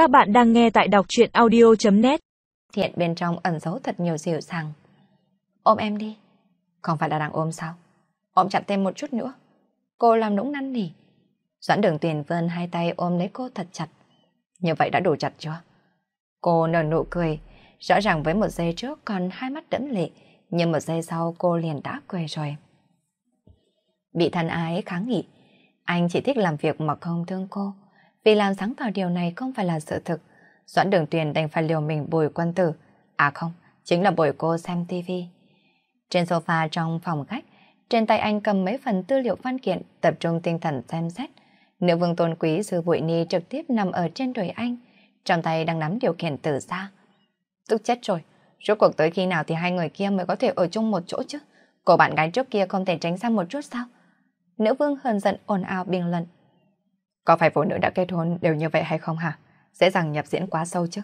Các bạn đang nghe tại đọc truyện audio.net thiện bên trong ẩn giấu thật nhiều dịu dàng. Ôm em đi. Không phải là đang ôm sao? Ôm chặt thêm một chút nữa. Cô làm nũng năn nỉ. Doãn đường tuyền vươn hai tay ôm lấy cô thật chặt. Như vậy đã đủ chặt chưa? Cô nở nụ cười. Rõ ràng với một giây trước còn hai mắt đẫm lệ. Nhưng một giây sau cô liền đã cười rồi. Bị thân ái kháng nghị. Anh chỉ thích làm việc mà không thương cô. Vì làm sáng tỏ điều này không phải là sự thực. Doãn đường tuyền đành phải liều mình bồi quân tử. À không, chính là bồi cô xem tivi. Trên sofa trong phòng khách, trên tay anh cầm mấy phần tư liệu văn kiện tập trung tinh thần xem xét. Nữ vương tôn quý sư bụi ni trực tiếp nằm ở trên đùi anh, trong tay đang nắm điều khiển từ xa. Tức chết rồi, rốt cuộc tới khi nào thì hai người kia mới có thể ở chung một chỗ chứ? Cô bạn gái trước kia không thể tránh xa một chút sao? Nữ vương hờn giận ồn ào bình luận. Có phải phụ nữ đã kết hôn đều như vậy hay không hả? Dễ dàng nhập diễn quá sâu chứ.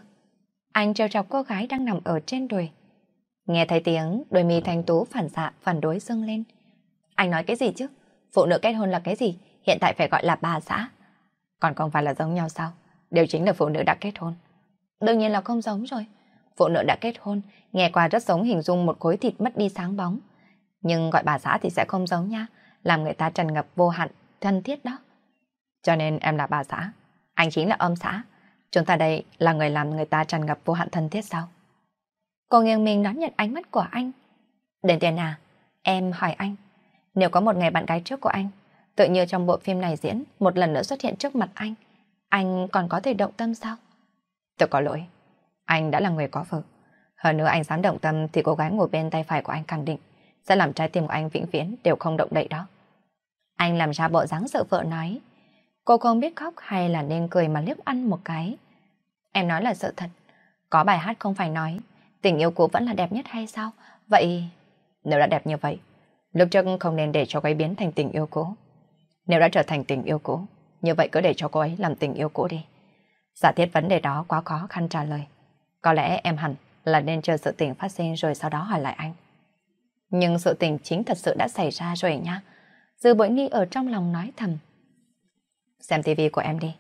Anh trêu chọc cô gái đang nằm ở trên đùi. Nghe thấy tiếng, đôi mi thanh tú phản xạ phản đối dâng lên. Anh nói cái gì chứ? Phụ nữ kết hôn là cái gì? Hiện tại phải gọi là bà xã. Còn không phải là giống nhau sao? Đều chính là phụ nữ đã kết hôn. Đương nhiên là không giống rồi. Phụ nữ đã kết hôn, nghe qua rất giống hình dung một khối thịt mất đi sáng bóng. Nhưng gọi bà xã thì sẽ không giống nha, làm người ta trần ngập vô hạn, thân thiết đó. Cho nên em là bà xã, anh chính là ông xã. Chúng ta đây là người làm người ta tràn ngập vô hạn thân thiết sao? Cô nghiêng mình đón nhận ánh mắt của anh. Đến tiền à, em hỏi anh, nếu có một ngày bạn gái trước của anh, tự như trong bộ phim này diễn, một lần nữa xuất hiện trước mặt anh, anh còn có thể động tâm sao? Tôi có lỗi, anh đã là người có vợ. Hơn nữa anh dám động tâm thì cô gái ngồi bên tay phải của anh khẳng định sẽ làm trái tim của anh vĩnh viễn đều không động đậy đó. Anh làm ra bộ dáng sợ vợ nói, Cô không biết khóc hay là nên cười mà liếc ăn một cái. Em nói là sợ thật. Có bài hát không phải nói. Tình yêu cũ vẫn là đẹp nhất hay sao? Vậy... Nếu đã đẹp như vậy, lúc trước không nên để cho cô ấy biến thành tình yêu cũ. Nếu đã trở thành tình yêu cũ, như vậy cứ để cho cô ấy làm tình yêu cũ đi. Giả thiết vấn đề đó quá khó khăn trả lời. Có lẽ em hẳn là nên chờ sự tình phát sinh rồi sau đó hỏi lại anh. Nhưng sự tình chính thật sự đã xảy ra rồi nha. Dư bội nghi ở trong lòng nói thầm xem tivi của em đi.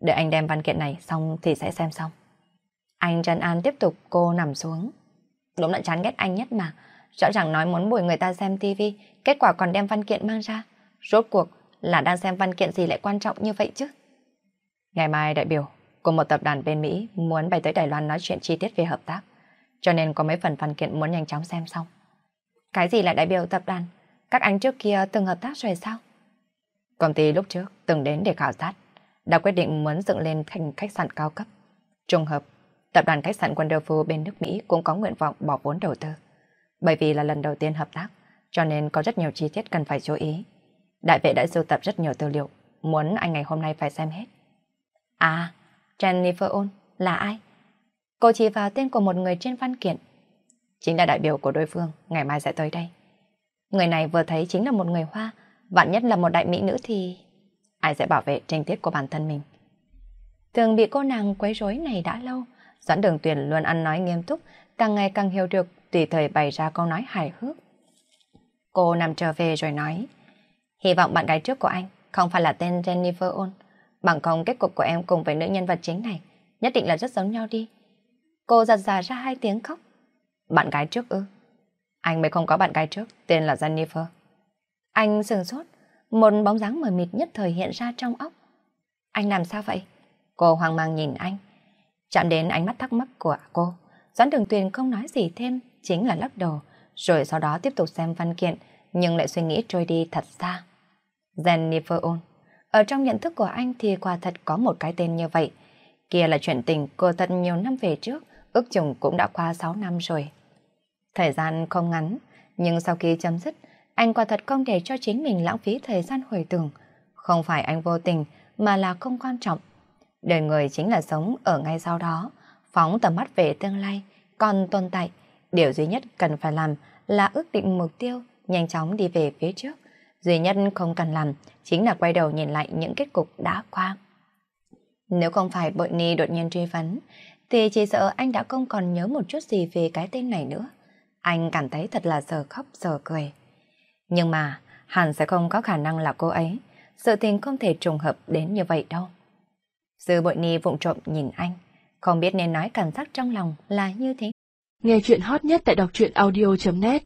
Đợi anh đem văn kiện này xong thì sẽ xem xong. Anh Trần An tiếp tục cô nằm xuống. Đúng là chán ghét anh nhất mà. Rõ ràng nói muốn bùi người ta xem tivi, kết quả còn đem văn kiện mang ra. Rốt cuộc là đang xem văn kiện gì lại quan trọng như vậy chứ? Ngày mai đại biểu của một tập đoàn bên Mỹ muốn bay tới Đài Loan nói chuyện chi tiết về hợp tác. Cho nên có mấy phần văn kiện muốn nhanh chóng xem xong. Cái gì là đại biểu tập đoàn? Các anh trước kia từng hợp tác rồi sao? Công ty lúc trước từng đến để khảo sát, đã quyết định muốn dựng lên thành khách sạn cao cấp. Trùng hợp, tập đoàn khách sạn Wonderful bên nước Mỹ cũng có nguyện vọng bỏ vốn đầu tư. Bởi vì là lần đầu tiên hợp tác, cho nên có rất nhiều chi tiết cần phải chú ý. Đại vệ đã sưu tập rất nhiều tư liệu, muốn anh ngày hôm nay phải xem hết. À, Jennifer Ôn là ai? Cô chỉ vào tên của một người trên văn kiện. Chính là đại biểu của đối phương, ngày mai sẽ tới đây. Người này vừa thấy chính là một người Hoa, Vạn nhất là một đại mỹ nữ thì... Ai sẽ bảo vệ tranh tiết của bản thân mình? Thường bị cô nàng quấy rối này đã lâu. Doãn đường tuyển luôn ăn nói nghiêm túc, càng ngày càng hiểu được, tùy thời bày ra câu nói hài hước. Cô nằm trở về rồi nói, hy vọng bạn gái trước của anh không phải là tên Jennifer On, bằng không kết cục của em cùng với nữ nhân vật chính này nhất định là rất giống nhau đi. Cô giật già ra hai tiếng khóc. Bạn gái trước ư? Anh mới không có bạn gái trước, tên là Jennifer. Anh sừng sốt, một bóng dáng mờ mịt nhất thời hiện ra trong óc. Anh làm sao vậy? Cô hoang mang nhìn anh. Chạm đến ánh mắt thắc mắc của cô. Doãn đường tuyền không nói gì thêm, chính là lắc đầu, rồi sau đó tiếp tục xem văn kiện, nhưng lại suy nghĩ trôi đi thật xa. Jennifer Ôn. Ở trong nhận thức của anh thì quả thật có một cái tên như vậy. Kia là chuyện tình cô thật nhiều năm về trước, ước chừng cũng đã qua 6 năm rồi. Thời gian không ngắn, nhưng sau khi chấm dứt, anh quả thật không để cho chính mình lãng phí thời gian hồi tưởng. Không phải anh vô tình, mà là không quan trọng. Đời người chính là sống ở ngay sau đó, phóng tầm mắt về tương lai, còn tồn tại. Điều duy nhất cần phải làm là ước định mục tiêu, nhanh chóng đi về phía trước. Duy nhất không cần làm chính là quay đầu nhìn lại những kết cục đã qua. Nếu không phải bội ni đột nhiên truy vấn, thì chỉ sợ anh đã không còn nhớ một chút gì về cái tên này nữa. Anh cảm thấy thật là giờ khóc giờ cười. Nhưng mà hẳn sẽ không có khả năng là cô ấy. Sự tình không thể trùng hợp đến như vậy đâu. Dư bội ni vụng trộm nhìn anh, không biết nên nói cảm giác trong lòng là như thế. Nghe chuyện hot nhất tại đọc truyện audio.net